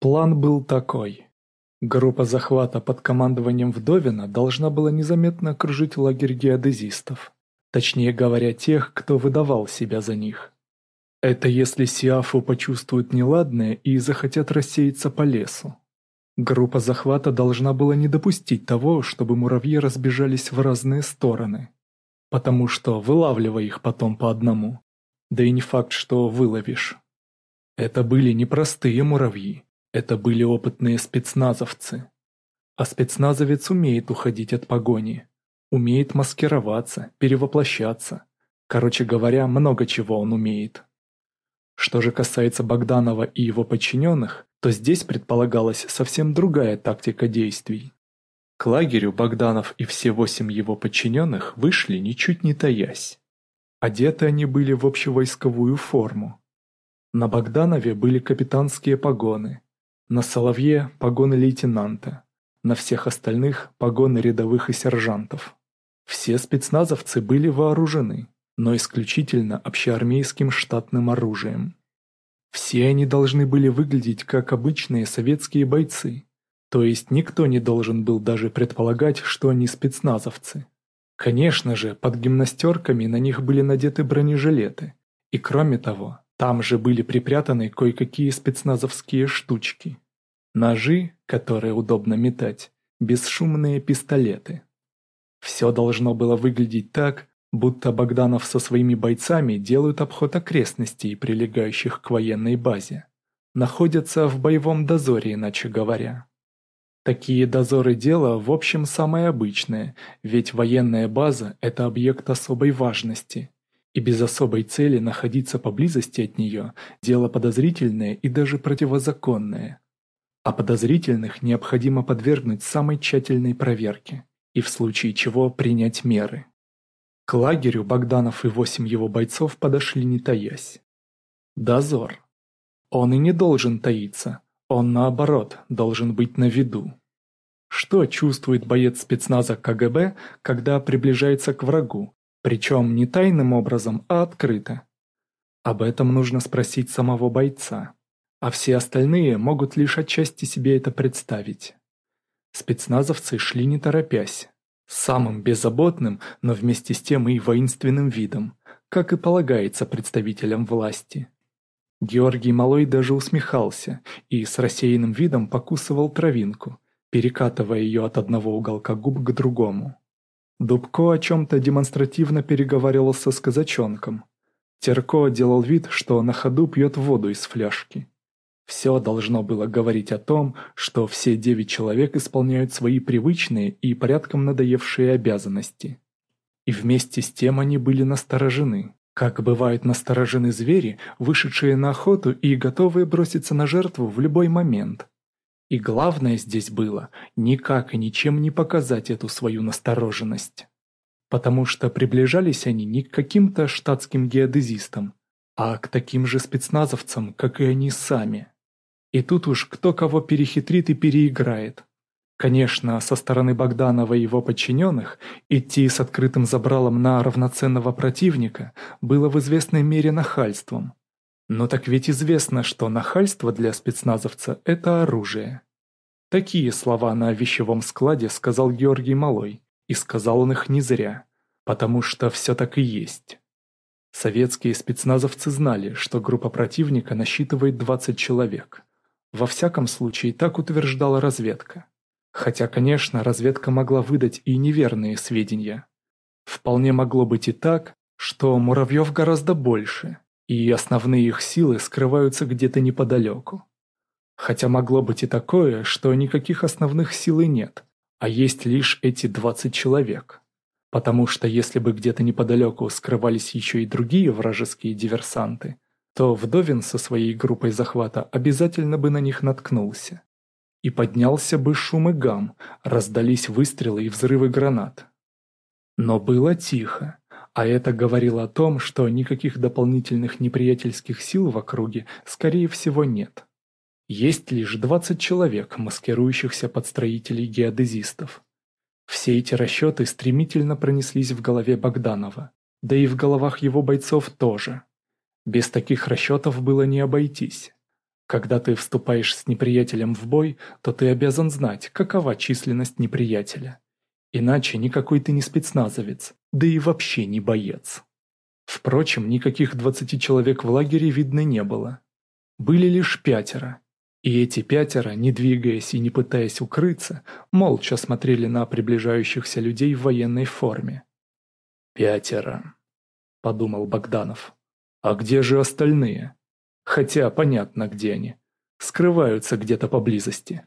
План был такой. Группа захвата под командованием Вдовина должна была незаметно окружить лагерь геодезистов. Точнее говоря, тех, кто выдавал себя за них. Это если Сиафу почувствуют неладное и захотят рассеяться по лесу. Группа захвата должна была не допустить того, чтобы муравьи разбежались в разные стороны. Потому что вылавливай их потом по одному. Да и не факт, что выловишь. Это были непростые муравьи это были опытные спецназовцы. А спецназовец умеет уходить от погони, умеет маскироваться, перевоплощаться. Короче говоря, много чего он умеет. Что же касается Богданова и его подчиненных, то здесь предполагалась совсем другая тактика действий. К лагерю Богданов и все восемь его подчиненных вышли, ничуть не таясь. Одеты они были в общевойсковую форму. На Богданове были капитанские погоны, на Соловье погоны лейтенанта, на всех остальных погоны рядовых и сержантов. Все спецназовцы были вооружены, но исключительно общеармейским штатным оружием. Все они должны были выглядеть как обычные советские бойцы, то есть никто не должен был даже предполагать, что они спецназовцы. Конечно же, под гимнастерками на них были надеты бронежилеты, и кроме того, там же были припрятаны кое-какие спецназовские штучки. Ножи, которые удобно метать, бесшумные пистолеты. Все должно было выглядеть так, будто Богданов со своими бойцами делают обход окрестностей, прилегающих к военной базе. Находятся в боевом дозоре, иначе говоря. Такие дозоры дела, в общем, самое обычное, ведь военная база – это объект особой важности – и без особой цели находиться поблизости от нее – дело подозрительное и даже противозаконное. А подозрительных необходимо подвергнуть самой тщательной проверке и в случае чего принять меры. К лагерю Богданов и восемь его бойцов подошли не таясь. Дозор. Он и не должен таиться, он наоборот должен быть на виду. Что чувствует боец спецназа КГБ, когда приближается к врагу, причем не тайным образом, а открыто. Об этом нужно спросить самого бойца, а все остальные могут лишь отчасти себе это представить. Спецназовцы шли не торопясь, самым беззаботным, но вместе с тем и воинственным видом, как и полагается представителям власти. Георгий Малой даже усмехался и с рассеянным видом покусывал травинку, перекатывая ее от одного уголка губ к другому. Дубко о чем-то демонстративно переговаривался с казачонком. Терко делал вид, что на ходу пьет воду из фляжки. Все должно было говорить о том, что все девять человек исполняют свои привычные и порядком надоевшие обязанности. И вместе с тем они были насторожены. Как бывают насторожены звери, вышедшие на охоту и готовые броситься на жертву в любой момент – и главное здесь было никак и ничем не показать эту свою настороженность. Потому что приближались они не к каким-то штатским геодезистам, а к таким же спецназовцам, как и они сами. И тут уж кто кого перехитрит и переиграет. Конечно, со стороны Богданова и его подчиненных идти с открытым забралом на равноценного противника было в известной мере нахальством – но так ведь известно, что нахальство для спецназовца – это оружие. Такие слова на вещевом складе сказал Георгий Малой, и сказал он их не зря, потому что все так и есть. Советские спецназовцы знали, что группа противника насчитывает 20 человек. Во всяком случае, так утверждала разведка. Хотя, конечно, разведка могла выдать и неверные сведения. Вполне могло быть и так, что муравьев гораздо больше, и основные их силы скрываются где-то неподалеку. Хотя могло быть и такое, что никаких основных сил и нет, а есть лишь эти 20 человек. Потому что если бы где-то неподалеку скрывались еще и другие вражеские диверсанты, то Вдовин со своей группой захвата обязательно бы на них наткнулся. И поднялся бы шум и гам, раздались выстрелы и взрывы гранат. Но было тихо. А это говорило о том, что никаких дополнительных неприятельских сил в округе, скорее всего, нет. Есть лишь 20 человек, маскирующихся под строителей геодезистов. Все эти расчеты стремительно пронеслись в голове Богданова, да и в головах его бойцов тоже. Без таких расчетов было не обойтись. Когда ты вступаешь с неприятелем в бой, то ты обязан знать, какова численность неприятеля – Иначе никакой ты не спецназовец, да и вообще не боец. Впрочем, никаких 20 человек в лагере видно не было. Были лишь пятеро. И эти пятеро, не двигаясь и не пытаясь укрыться, молча смотрели на приближающихся людей в военной форме. «Пятеро», — подумал Богданов. «А где же остальные? Хотя понятно, где они. Скрываются где-то поблизости.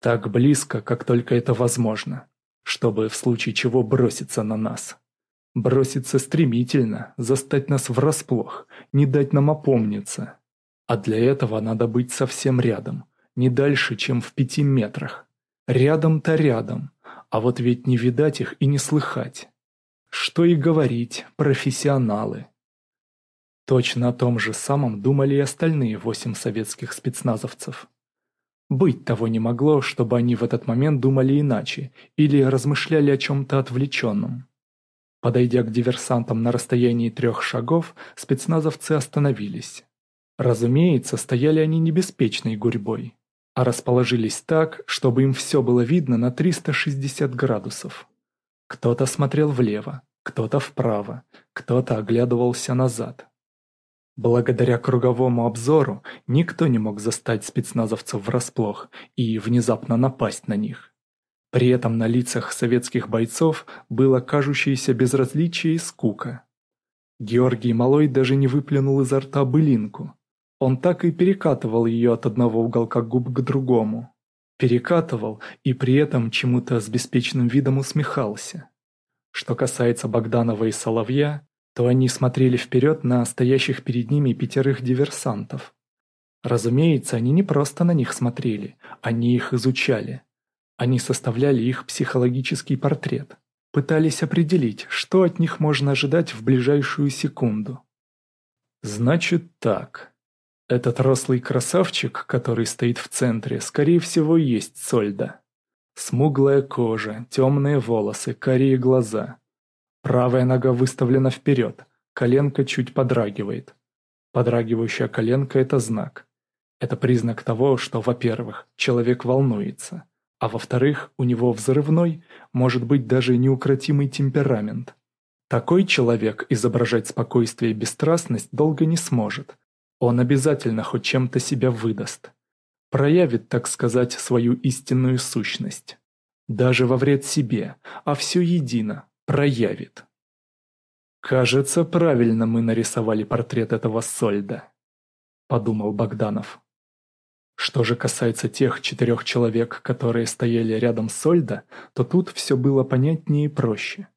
Так близко, как только это возможно чтобы в случае чего броситься на нас. Броситься стремительно, застать нас врасплох, не дать нам опомниться. А для этого надо быть совсем рядом, не дальше, чем в пяти метрах. Рядом-то рядом, а вот ведь не видать их и не слыхать. Что и говорить, профессионалы. Точно о том же самом думали и остальные восемь советских спецназовцев. Быть того не могло, чтобы они в этот момент думали иначе или размышляли о чем-то отвлеченном. Подойдя к диверсантам на расстоянии трех шагов, спецназовцы остановились. Разумеется, стояли они не беспечной гурьбой, а расположились так, чтобы им все было видно на 360 градусов. Кто-то смотрел влево, кто-то вправо, кто-то оглядывался назад. Благодаря круговому обзору никто не мог застать спецназовцев врасплох и внезапно напасть на них. При этом на лицах советских бойцов было кажущееся безразличие и скука. Георгий Малой даже не выплюнул изо рта былинку. Он так и перекатывал ее от одного уголка губ к другому. Перекатывал и при этом чему-то с беспечным видом усмехался. Что касается Богданова и Соловья, то они смотрели вперед на стоящих перед ними пятерых диверсантов. Разумеется, они не просто на них смотрели, они их изучали. Они составляли их психологический портрет, пытались определить, что от них можно ожидать в ближайшую секунду. «Значит так. Этот рослый красавчик, который стоит в центре, скорее всего, есть Сольда. Смуглая кожа, темные волосы, карие глаза. Правая нога выставлена вперед, коленка чуть подрагивает. Подрагивающая коленка – это знак. Это признак того, что, во-первых, человек волнуется, а во-вторых, у него взрывной, может быть даже неукротимый темперамент. Такой человек изображать спокойствие и бесстрастность долго не сможет. Он обязательно хоть чем-то себя выдаст. Проявит, так сказать, свою истинную сущность. Даже во вред себе, а все едино, проявит. «Кажется, правильно мы нарисовали портрет этого Сольда», – подумал Богданов. Что же касается тех четырех человек, которые стояли рядом с Сольда, то тут все было понятнее и проще.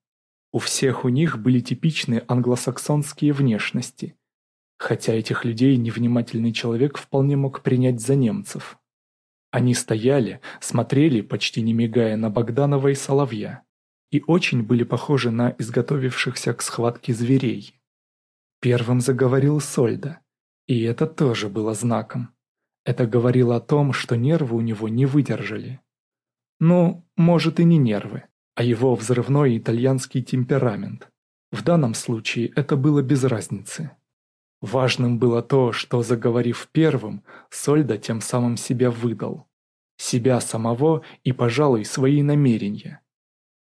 У всех у них были типичные англосаксонские внешности, хотя этих людей невнимательный человек вполне мог принять за немцев. Они стояли, смотрели, почти не мигая, на Богданова и Соловья и очень были похожи на изготовившихся к схватке зверей. Первым заговорил Сольда, и это тоже было знаком. Это говорило о том, что нервы у него не выдержали. Ну, может и не нервы, а его взрывной итальянский темперамент. В данном случае это было без разницы. Важным было то, что, заговорив первым, Сольда тем самым себя выдал. Себя самого и, пожалуй, свои намерения –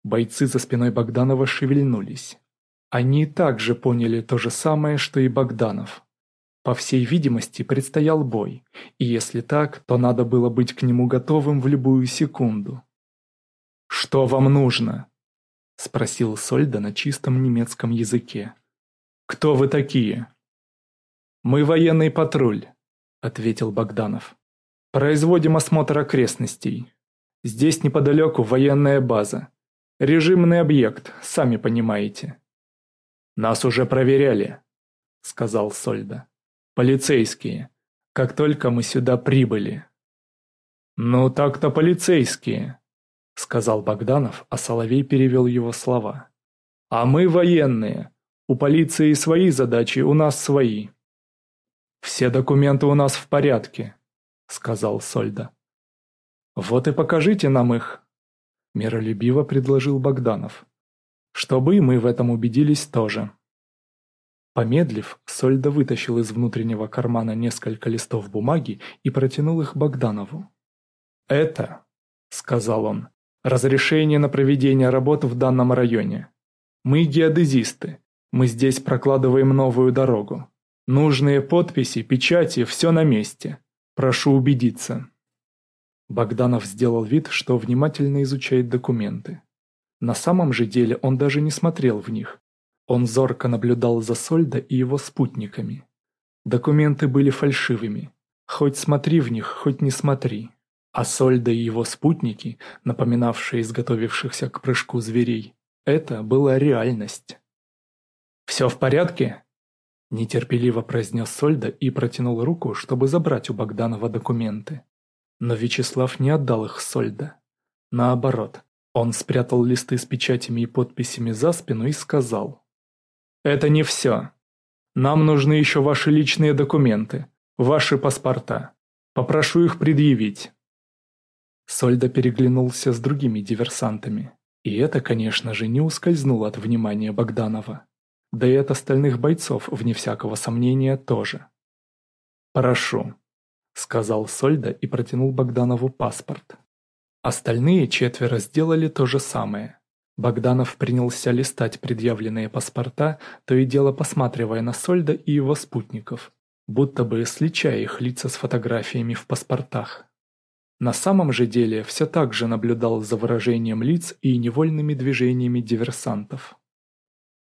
Бойцы за спиной Богданова шевельнулись. Они также поняли то же самое, что и Богданов. По всей видимости, предстоял бой, и если так, то надо было быть к нему готовым в любую секунду. «Что вам нужно?» – спросил Сольда на чистом немецком языке. «Кто вы такие?» «Мы военный патруль», – ответил Богданов. «Производим осмотр окрестностей. Здесь неподалеку военная база. Режимный объект, сами понимаете». «Нас уже проверяли», — сказал Сольда. «Полицейские. Как только мы сюда прибыли». «Ну так-то полицейские», — сказал Богданов, а Соловей перевел его слова. «А мы военные. У полиции свои задачи, у нас свои». «Все документы у нас в порядке», — сказал Сольда. «Вот и покажите нам их», миролюбиво предложил Богданов. Чтобы и мы в этом убедились тоже. Помедлив, Сольда вытащил из внутреннего кармана несколько листов бумаги и протянул их Богданову. «Это», — сказал он, — «разрешение на проведение работ в данном районе. Мы геодезисты. Мы здесь прокладываем новую дорогу. Нужные подписи, печати, все на месте. Прошу убедиться». Богданов сделал вид, что внимательно изучает документы. На самом же деле он даже не смотрел в них. Он зорко наблюдал за Сольдо и его спутниками. Документы были фальшивыми. Хоть смотри в них, хоть не смотри. А Сольда и его спутники, напоминавшие изготовившихся к прыжку зверей, это была реальность. «Все в порядке?» Нетерпеливо произнес Сольда и протянул руку, чтобы забрать у Богданова документы. Но Вячеслав не отдал их Сольда. Наоборот, он спрятал листы с печатями и подписями за спину и сказал. «Это не все. Нам нужны еще ваши личные документы, ваши паспорта. Попрошу их предъявить». Сольда переглянулся с другими диверсантами. И это, конечно же, не ускользнуло от внимания Богданова. Да и от остальных бойцов, вне всякого сомнения, тоже. «Прошу», сказал Сольда и протянул Богданову паспорт. Остальные четверо сделали то же самое. Богданов принялся листать предъявленные паспорта, то и дело посматривая на Сольда и его спутников, будто бы сличая их лица с фотографиями в паспортах. На самом же деле все так же наблюдал за выражением лиц и невольными движениями диверсантов.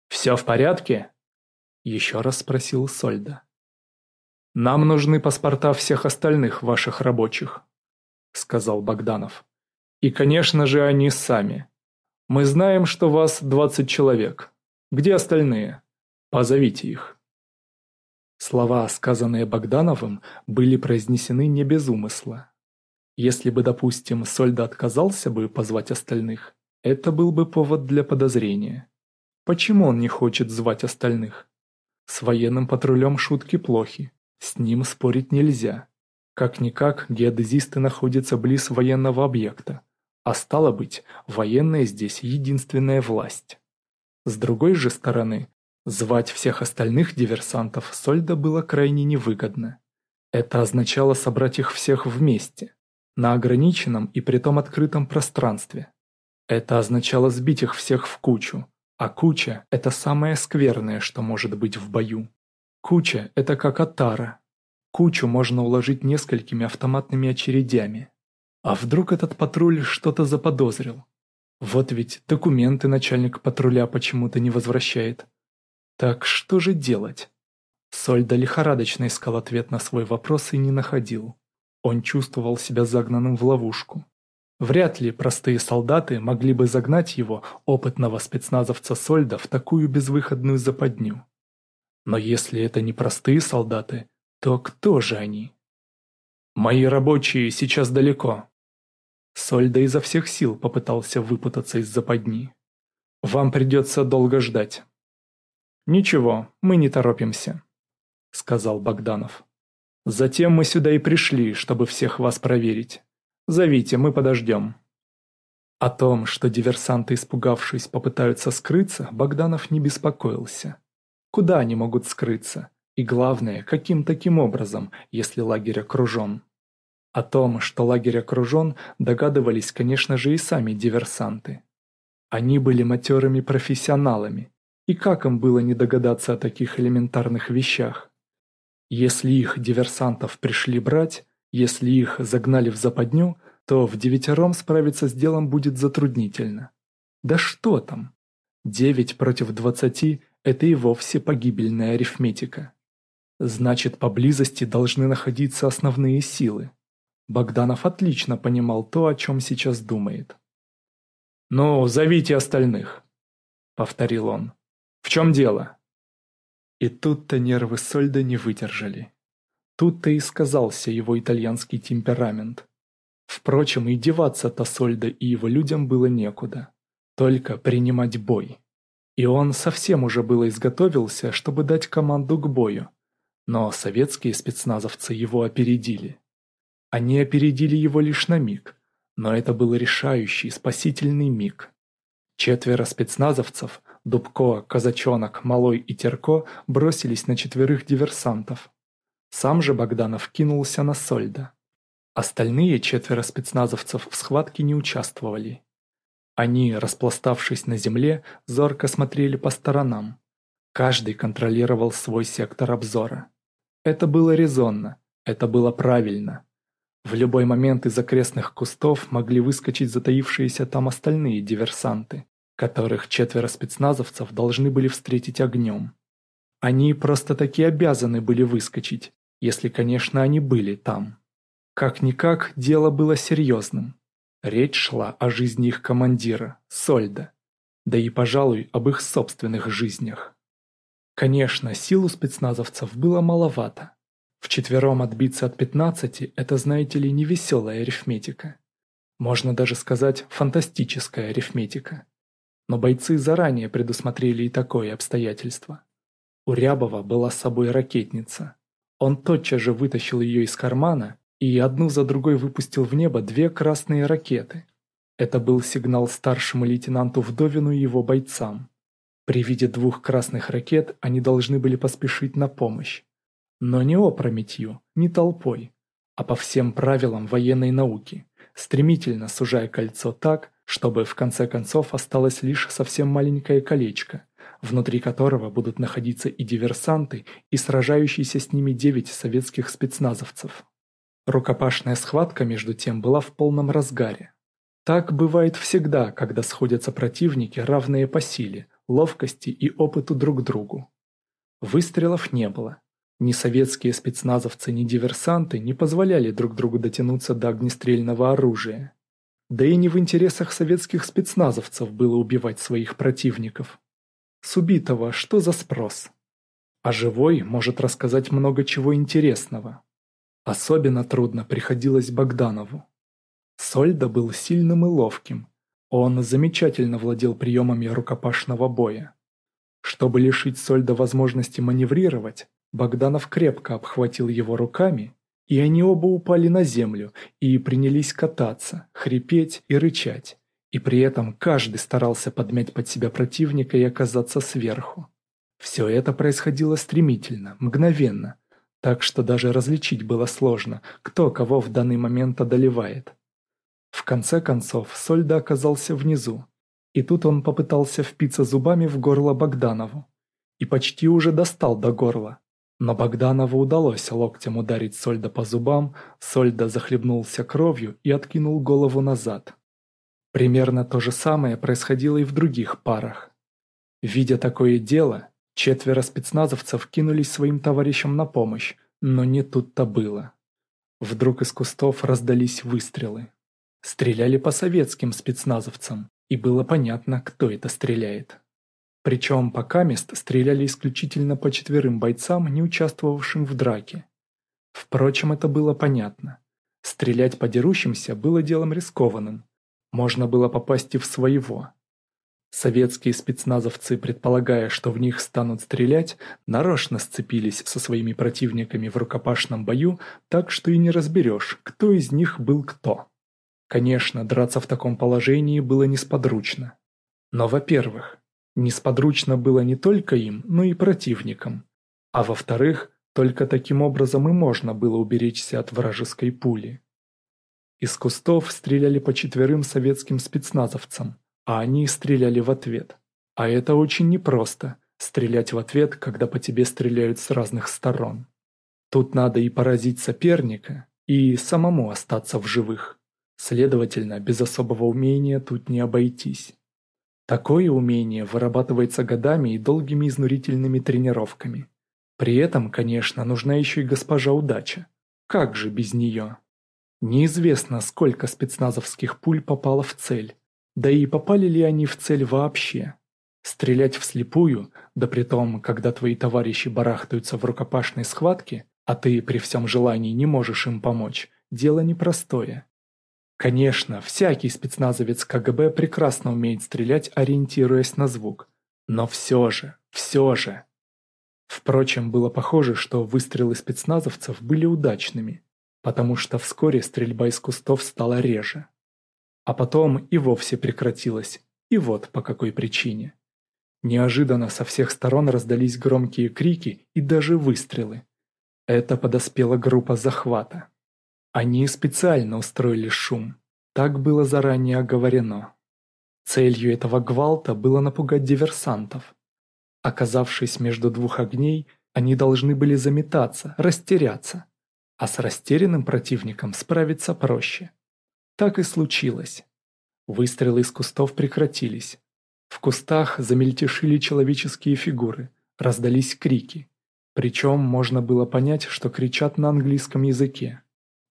«Все в порядке?» – еще раз спросил Сольда. «Нам нужны паспорта всех остальных ваших рабочих», — сказал Богданов. «И, конечно же, они сами. Мы знаем, что вас 20 человек. Где остальные? Позовите их». Слова, сказанные Богдановым, были произнесены не без умысла. Если бы, допустим, Сольда отказался бы позвать остальных, это был бы повод для подозрения. Почему он не хочет звать остальных? С военным патрулем шутки плохи. С ним спорить нельзя. Как-никак геодезисты находятся близ военного объекта, а стало быть, военная здесь единственная власть. С другой же стороны, звать всех остальных диверсантов Сольда было крайне невыгодно. Это означало собрать их всех вместе, на ограниченном и притом открытом пространстве. Это означало сбить их всех в кучу, а куча – это самое скверное, что может быть в бою. Куча – это как отара. Кучу можно уложить несколькими автоматными очередями. А вдруг этот патруль что-то заподозрил? Вот ведь документы начальник патруля почему-то не возвращает. Так что же делать? Сольда лихорадочно искал ответ на свой вопрос и не находил. Он чувствовал себя загнанным в ловушку. Вряд ли простые солдаты могли бы загнать его, опытного спецназовца Сольда, в такую безвыходную западню. Но если это не простые солдаты, то кто же они? Мои рабочие сейчас далеко. Сольда изо всех сил попытался выпутаться из западни. Вам придется долго ждать. Ничего, мы не торопимся, сказал Богданов. Затем мы сюда и пришли, чтобы всех вас проверить. Зовите, мы подождем. О том, что диверсанты, испугавшись, попытаются скрыться, Богданов не беспокоился. Куда они могут скрыться? И главное, каким таким образом, если лагерь окружен? О том, что лагерь окружен, догадывались, конечно же, и сами диверсанты. Они были матерыми профессионалами, и как им было не догадаться о таких элементарных вещах? Если их диверсантов пришли брать, если их загнали в западню, то в девятером справиться с делом будет затруднительно. Да что там? Девять против двадцати это и вовсе погибельная арифметика. Значит, поблизости должны находиться основные силы. Богданов отлично понимал то, о чем сейчас думает. «Ну, зовите остальных», — повторил он. «В чем дело?» И тут-то нервы Сольда не выдержали. Тут-то и сказался его итальянский темперамент. Впрочем, и деваться-то Сольда и его людям было некуда. Только принимать бой и он совсем уже было изготовился, чтобы дать команду к бою. Но советские спецназовцы его опередили. Они опередили его лишь на миг, но это был решающий, спасительный миг. Четверо спецназовцев – Дубко, Казачонок, Малой и Терко – бросились на четверых диверсантов. Сам же Богданов кинулся на Сольда. Остальные четверо спецназовцев в схватке не участвовали они, распластавшись на земле, зорко смотрели по сторонам. Каждый контролировал свой сектор обзора. Это было резонно, это было правильно. В любой момент из окрестных кустов могли выскочить затаившиеся там остальные диверсанты, которых четверо спецназовцев должны были встретить огнем. Они просто-таки обязаны были выскочить, если, конечно, они были там. Как-никак, дело было серьезным. Речь шла о жизни их командира, Сольда, да и, пожалуй, об их собственных жизнях. Конечно, сил у спецназовцев было маловато. Вчетвером отбиться от 15 – это, знаете ли, невеселая арифметика. Можно даже сказать, фантастическая арифметика. Но бойцы заранее предусмотрели и такое обстоятельство. У Рябова была с собой ракетница. Он тотчас же вытащил ее из кармана и одну за другой выпустил в небо две красные ракеты. Это был сигнал старшему лейтенанту Вдовину и его бойцам. При виде двух красных ракет они должны были поспешить на помощь. Но не опрометью, не толпой, а по всем правилам военной науки, стремительно сужая кольцо так, чтобы в конце концов осталось лишь совсем маленькое колечко, внутри которого будут находиться и диверсанты, и сражающиеся с ними девять советских спецназовцев. Рукопашная схватка, между тем, была в полном разгаре. Так бывает всегда, когда сходятся противники, равные по силе, ловкости и опыту друг другу. Выстрелов не было. Ни советские спецназовцы, ни диверсанты не позволяли друг другу дотянуться до огнестрельного оружия. Да и не в интересах советских спецназовцев было убивать своих противников. С убитого что за спрос? А живой может рассказать много чего интересного. Особенно трудно приходилось Богданову. Сольда был сильным и ловким. Он замечательно владел приемами рукопашного боя. Чтобы лишить Сольда возможности маневрировать, Богданов крепко обхватил его руками, и они оба упали на землю и принялись кататься, хрипеть и рычать. И при этом каждый старался подмять под себя противника и оказаться сверху. Все это происходило стремительно, мгновенно, так что даже различить было сложно, кто кого в данный момент одолевает. В конце концов, Сольда оказался внизу, и тут он попытался впиться зубами в горло Богданову, и почти уже достал до горла. Но Богданову удалось локтем ударить Сольда по зубам, Сольда захлебнулся кровью и откинул голову назад. Примерно то же самое происходило и в других парах. Видя такое дело, Четверо спецназовцев кинулись своим товарищам на помощь, но не тут-то было. Вдруг из кустов раздались выстрелы. Стреляли по советским спецназовцам, и было понятно, кто это стреляет. Причем пока мест стреляли исключительно по четверым бойцам, не участвовавшим в драке. Впрочем, это было понятно. Стрелять по дерущимся было делом рискованным. Можно было попасть и в своего. Советские спецназовцы, предполагая, что в них станут стрелять, нарочно сцепились со своими противниками в рукопашном бою, так что и не разберешь, кто из них был кто. Конечно, драться в таком положении было несподручно. Но, во-первых, несподручно было не только им, но и противникам. А во-вторых, только таким образом и можно было уберечься от вражеской пули. Из кустов стреляли по четверым советским спецназовцам – а они стреляли в ответ. А это очень непросто – стрелять в ответ, когда по тебе стреляют с разных сторон. Тут надо и поразить соперника, и самому остаться в живых. Следовательно, без особого умения тут не обойтись. Такое умение вырабатывается годами и долгими изнурительными тренировками. При этом, конечно, нужна еще и госпожа удача. Как же без нее? Неизвестно, сколько спецназовских пуль попало в цель, да и попали ли они в цель вообще? Стрелять вслепую, да при том, когда твои товарищи барахтаются в рукопашной схватке, а ты при всем желании не можешь им помочь, дело непростое. Конечно, всякий спецназовец КГБ прекрасно умеет стрелять, ориентируясь на звук. Но все же, все же. Впрочем, было похоже, что выстрелы спецназовцев были удачными, потому что вскоре стрельба из кустов стала реже. А потом и вовсе прекратилось, и вот по какой причине. Неожиданно со всех сторон раздались громкие крики и даже выстрелы. Это подоспела группа захвата. Они специально устроили шум. Так было заранее оговорено. Целью этого гвалта было напугать диверсантов. Оказавшись между двух огней, они должны были заметаться, растеряться. А с растерянным противником справиться проще. Так и случилось. Выстрелы из кустов прекратились. В кустах замельтешили человеческие фигуры, раздались крики. Причем можно было понять, что кричат на английском языке.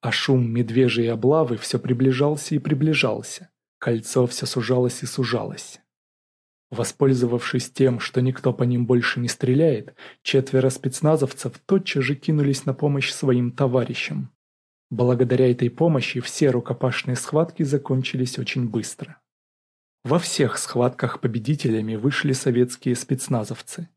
А шум медвежьей облавы все приближался и приближался. Кольцо все сужалось и сужалось. Воспользовавшись тем, что никто по ним больше не стреляет, четверо спецназовцев тотчас же кинулись на помощь своим товарищам. Благодаря этой помощи все рукопашные схватки закончились очень быстро. Во всех схватках победителями вышли советские спецназовцы.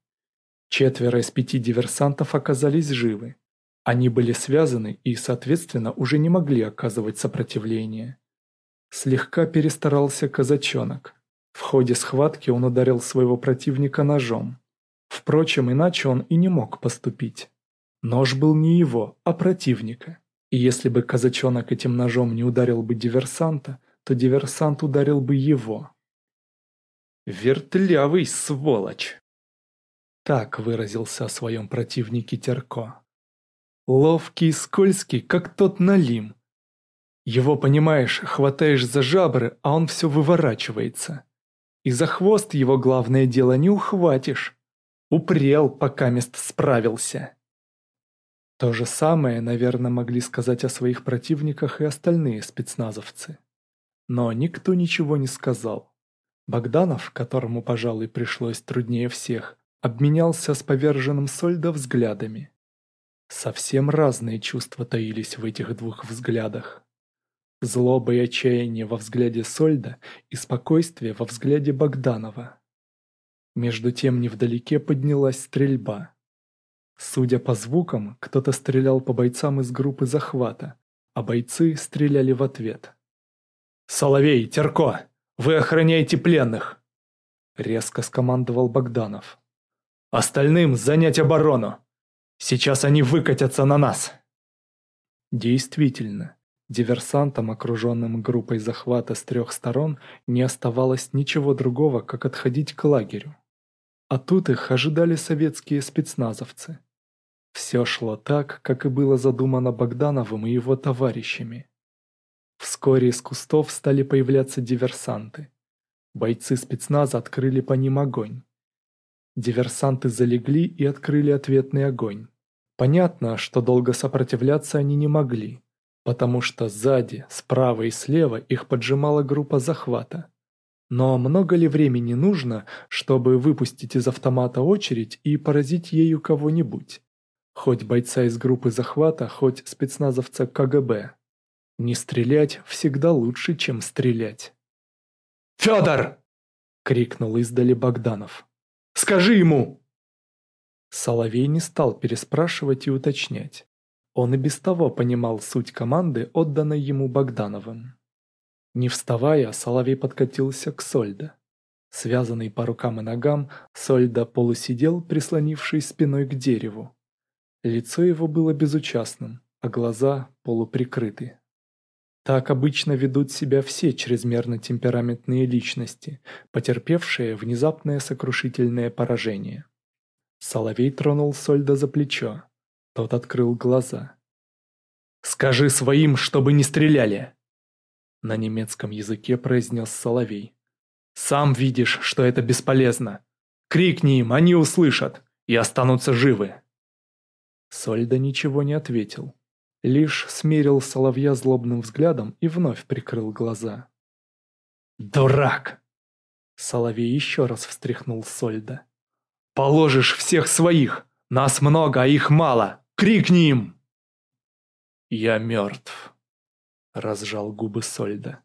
Четверо из пяти диверсантов оказались живы. Они были связаны и, соответственно, уже не могли оказывать сопротивление. Слегка перестарался казачонок. В ходе схватки он ударил своего противника ножом. Впрочем, иначе он и не мог поступить. Нож был не его, а противника. И если бы казачонок этим ножом не ударил бы диверсанта, то диверсант ударил бы его. «Вертлявый сволочь!» Так выразился о своем противнике Терко. Ловкий и скользкий, как тот налим. Его, понимаешь, хватаешь за жабры, а он все выворачивается. И за хвост его главное дело не ухватишь. Упрел, пока мест справился. То же самое, наверное, могли сказать о своих противниках и остальные спецназовцы. Но никто ничего не сказал. Богданов, которому, пожалуй, пришлось труднее всех, обменялся с поверженным Сольда взглядами. Совсем разные чувства таились в этих двух взглядах. Злоба и отчаяние во взгляде Сольда и спокойствие во взгляде Богданова. Между тем невдалеке поднялась стрельба. Судя по звукам, кто-то стрелял по бойцам из группы захвата, а бойцы стреляли в ответ. «Соловей, Терко, вы охраняете пленных!» Резко скомандовал Богданов. «Остальным занять оборону! Сейчас они выкатятся на нас!» Действительно, диверсантам, окруженным группой захвата с трех сторон, не оставалось ничего другого, как отходить к лагерю. А тут их ожидали советские спецназовцы. Все шло так, как и было задумано Богдановым и его товарищами. Вскоре из кустов стали появляться диверсанты. Бойцы спецназа открыли по ним огонь. Диверсанты залегли и открыли ответный огонь. Понятно, что долго сопротивляться они не могли, потому что сзади, справа и слева их поджимала группа захвата. Но много ли времени нужно, чтобы выпустить из автомата очередь и поразить ею кого-нибудь? хоть бойца из группы захвата, хоть спецназовца КГБ. Не стрелять всегда лучше, чем стрелять. «Федор!» — крикнул издали Богданов. «Скажи ему!» Соловей не стал переспрашивать и уточнять. Он и без того понимал суть команды, отданной ему Богдановым. Не вставая, Соловей подкатился к Сольда. Связанный по рукам и ногам, Сольда полусидел, прислонившись спиной к дереву. Лицо его было безучастным, а глаза полуприкрыты. Так обычно ведут себя все чрезмерно темпераментные личности, потерпевшие внезапное сокрушительное поражение. Соловей тронул Сольда за плечо. Тот открыл глаза. «Скажи своим, чтобы не стреляли!» На немецком языке произнес Соловей. «Сам видишь, что это бесполезно. Крикни им, они услышат и останутся живы!» Сольда ничего не ответил. Лишь смерил соловья злобным взглядом и вновь прикрыл глаза. «Дурак!» Соловей еще раз встряхнул Сольда. «Положишь всех своих! Нас много, а их мало! Крикни им!» «Я мертв!» Разжал губы Сольда.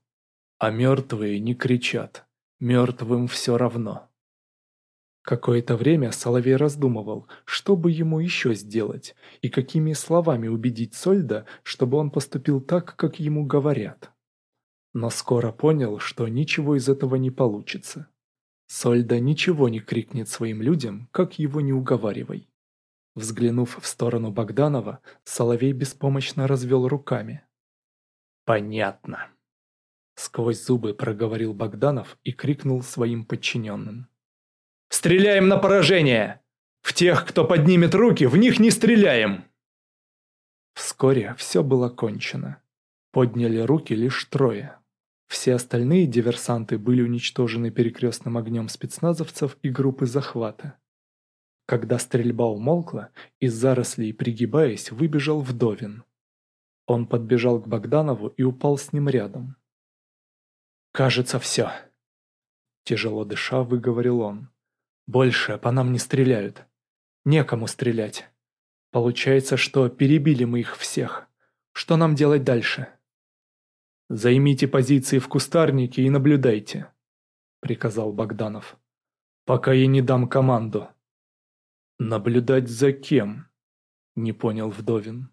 «А мертвые не кричат. Мертвым все равно». Какое-то время Соловей раздумывал, что бы ему еще сделать, и какими словами убедить Сольда, чтобы он поступил так, как ему говорят. Но скоро понял, что ничего из этого не получится. Сольда ничего не крикнет своим людям, как его не уговаривай. Взглянув в сторону Богданова, Соловей беспомощно развел руками. «Понятно». Сквозь зубы проговорил Богданов и крикнул своим подчиненным. Стреляем на поражение! В тех, кто поднимет руки, в них не стреляем!» Вскоре все было кончено. Подняли руки лишь трое. Все остальные диверсанты были уничтожены перекрестным огнем спецназовцев и группы захвата. Когда стрельба умолкла, из зарослей, пригибаясь, выбежал вдовин. Он подбежал к Богданову и упал с ним рядом. «Кажется, все», – тяжело дыша выговорил он. Больше по нам не стреляют. Некому стрелять. Получается, что перебили мы их всех. Что нам делать дальше? Займите позиции в кустарнике и наблюдайте, приказал Богданов. Пока я не дам команду. Наблюдать за кем? Не понял Вдовин.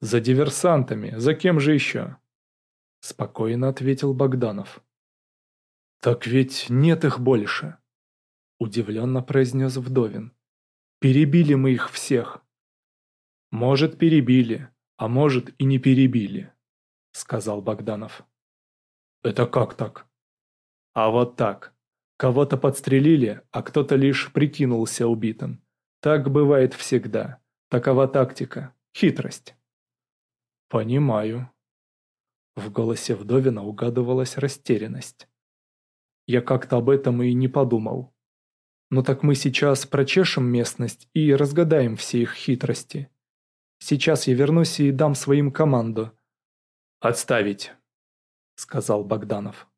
За диверсантами, за кем же еще? Спокойно ответил Богданов. Так ведь нет их больше удивленно произнес Вдовин. «Перебили мы их всех». «Может, перебили, а может и не перебили», — сказал Богданов. «Это как так?» «А вот так. Кого-то подстрелили, а кто-то лишь прикинулся убитым. Так бывает всегда. Такова тактика. Хитрость». «Понимаю». В голосе Вдовина угадывалась растерянность. «Я как-то об этом и не подумал. Но так мы сейчас прочешем местность и разгадаем все их хитрости. Сейчас я вернусь и дам своим команду. «Отставить», — сказал Богданов.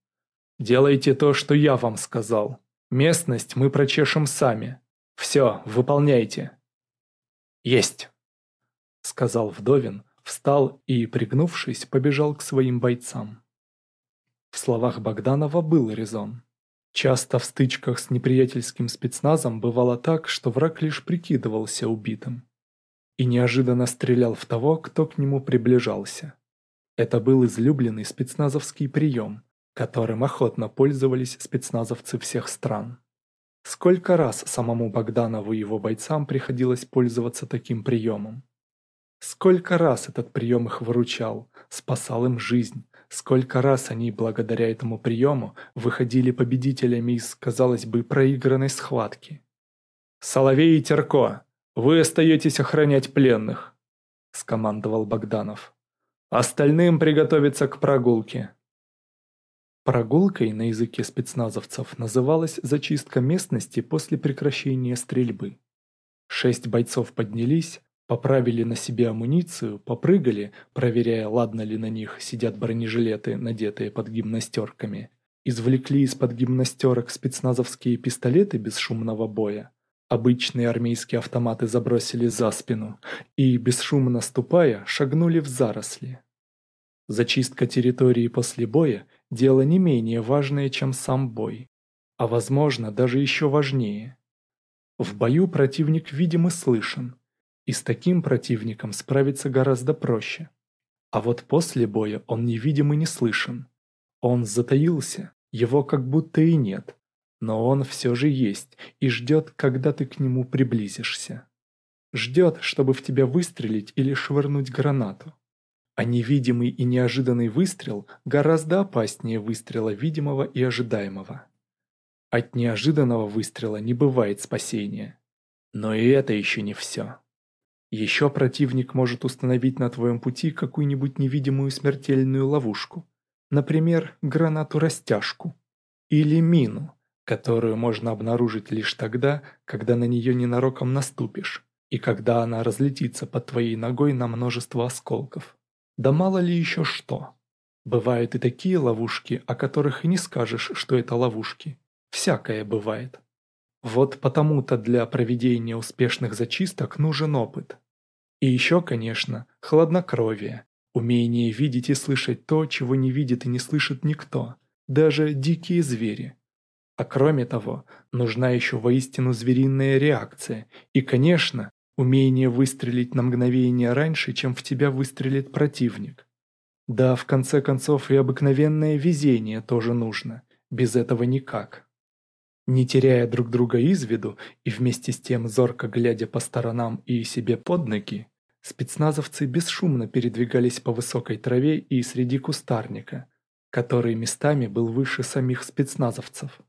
«Делайте то, что я вам сказал. Местность мы прочешем сами. Все, выполняйте». «Есть», — сказал Вдовин, встал и, пригнувшись, побежал к своим бойцам. В словах Богданова был резон. Часто в стычках с неприятельским спецназом бывало так, что враг лишь прикидывался убитым и неожиданно стрелял в того, кто к нему приближался. Это был излюбленный спецназовский прием, которым охотно пользовались спецназовцы всех стран. Сколько раз самому Богданову и его бойцам приходилось пользоваться таким приемом? Сколько раз этот прием их выручал, спасал им жизнь, Сколько раз они благодаря этому приему выходили победителями из, казалось бы, проигранной схватки. «Соловей и Терко, вы остаетесь охранять пленных», — скомандовал Богданов. «Остальным приготовиться к прогулке». Прогулкой на языке спецназовцев называлась зачистка местности после прекращения стрельбы. Шесть бойцов поднялись, Поправили на себе амуницию, попрыгали, проверяя, ладно ли на них сидят бронежилеты, надетые под гимнастерками. Извлекли из-под гимнастерок спецназовские пистолеты без шумного боя. Обычные армейские автоматы забросили за спину и, бесшумно ступая, шагнули в заросли. Зачистка территории после боя – дело не менее важное, чем сам бой. А возможно, даже еще важнее. В бою противник видим и слышен – и с таким противником справиться гораздо проще. А вот после боя он невидим и не слышен. Он затаился, его как будто и нет. Но он все же есть и ждет, когда ты к нему приблизишься. Ждет, чтобы в тебя выстрелить или швырнуть гранату. А невидимый и неожиданный выстрел гораздо опаснее выстрела видимого и ожидаемого. От неожиданного выстрела не бывает спасения. Но и это еще не все. Еще противник может установить на твоем пути какую-нибудь невидимую смертельную ловушку. Например, гранату-растяжку. Или мину, которую можно обнаружить лишь тогда, когда на нее ненароком наступишь, и когда она разлетится под твоей ногой на множество осколков. Да мало ли еще что. Бывают и такие ловушки, о которых и не скажешь, что это ловушки. Всякое бывает. Вот потому-то для проведения успешных зачисток нужен опыт. И еще, конечно, хладнокровие, умение видеть и слышать то, чего не видит и не слышит никто, даже дикие звери. А кроме того, нужна еще воистину звериная реакция и, конечно, умение выстрелить на мгновение раньше, чем в тебя выстрелит противник. Да, в конце концов, и обыкновенное везение тоже нужно, без этого никак. Не теряя друг друга из виду и вместе с тем зорко глядя по сторонам и себе под ноги, спецназовцы бесшумно передвигались по высокой траве и среди кустарника, который местами был выше самих спецназовцев.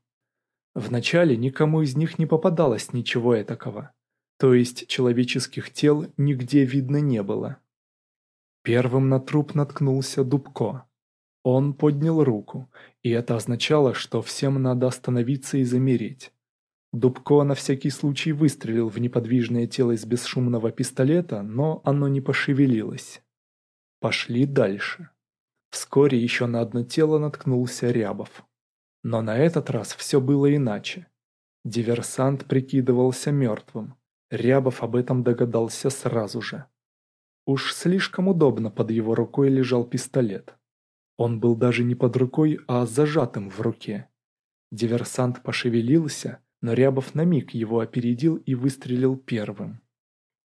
Вначале никому из них не попадалось ничего этакого, то есть человеческих тел нигде видно не было. Первым на труп наткнулся Дубко. Он поднял руку, и это означало, что всем надо остановиться и замереть. Дубко на всякий случай выстрелил в неподвижное тело из бесшумного пистолета, но оно не пошевелилось. Пошли дальше. Вскоре еще на одно тело наткнулся Рябов. Но на этот раз все было иначе. Диверсант прикидывался мертвым. Рябов об этом догадался сразу же. Уж слишком удобно под его рукой лежал пистолет. Он был даже не под рукой, а зажатым в руке. Диверсант пошевелился, но Рябов на миг его опередил и выстрелил первым.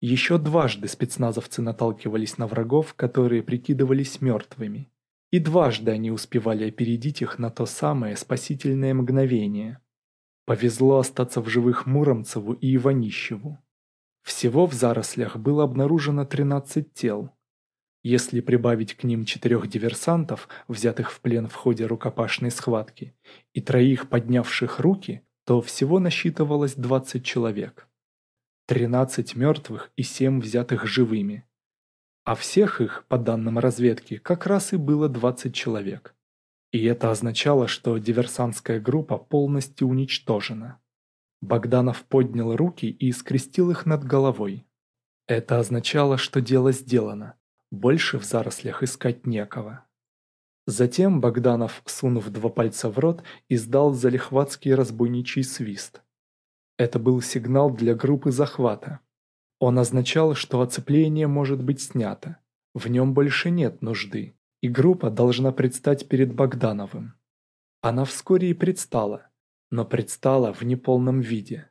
Еще дважды спецназовцы наталкивались на врагов, которые прикидывались мертвыми. И дважды они успевали опередить их на то самое спасительное мгновение. Повезло остаться в живых Муромцеву и Иванищеву. Всего в зарослях было обнаружено 13 тел – если прибавить к ним четырех диверсантов, взятых в плен в ходе рукопашной схватки, и троих поднявших руки, то всего насчитывалось 20 человек. 13 мертвых и 7 взятых живыми. А всех их, по данным разведки, как раз и было 20 человек. И это означало, что диверсантская группа полностью уничтожена. Богданов поднял руки и скрестил их над головой. Это означало, что дело сделано больше в зарослях искать некого. Затем Богданов, сунув два пальца в рот, издал залихватский разбойничий свист. Это был сигнал для группы захвата. Он означал, что оцепление может быть снято, в нем больше нет нужды, и группа должна предстать перед Богдановым. Она вскоре и предстала, но предстала в неполном виде.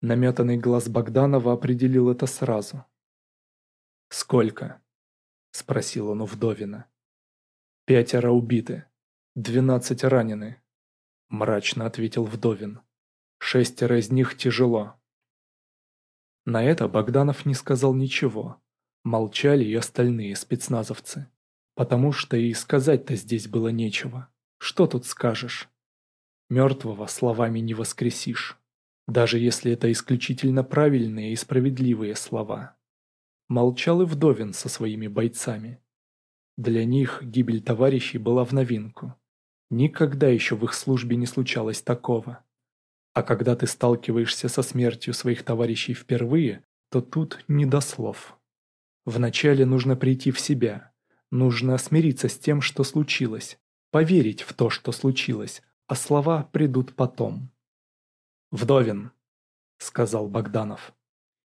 Наметанный глаз Богданова определил это сразу. «Сколько?» — спросил он у Вдовина. «Пятеро убиты, двенадцать ранены», — мрачно ответил Вдовин. «Шестеро из них тяжело». На это Богданов не сказал ничего. Молчали и остальные спецназовцы. Потому что и сказать-то здесь было нечего. Что тут скажешь? Мертвого словами не воскресишь. Даже если это исключительно правильные и справедливые слова. Молчал и Вдовин со своими бойцами. Для них гибель товарищей была в новинку. Никогда еще в их службе не случалось такого. А когда ты сталкиваешься со смертью своих товарищей впервые, то тут не до слов. Вначале нужно прийти в себя, нужно смириться с тем, что случилось, поверить в то, что случилось, а слова придут потом. «Вдовин», — сказал Богданов.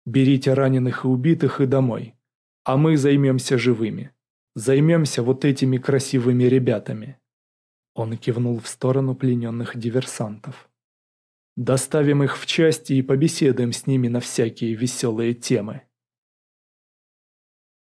Берите раненых и убитых и домой. А мы займемся живыми. Займемся вот этими красивыми ребятами». Он кивнул в сторону плененных диверсантов. «Доставим их в части и побеседуем с ними на всякие веселые темы».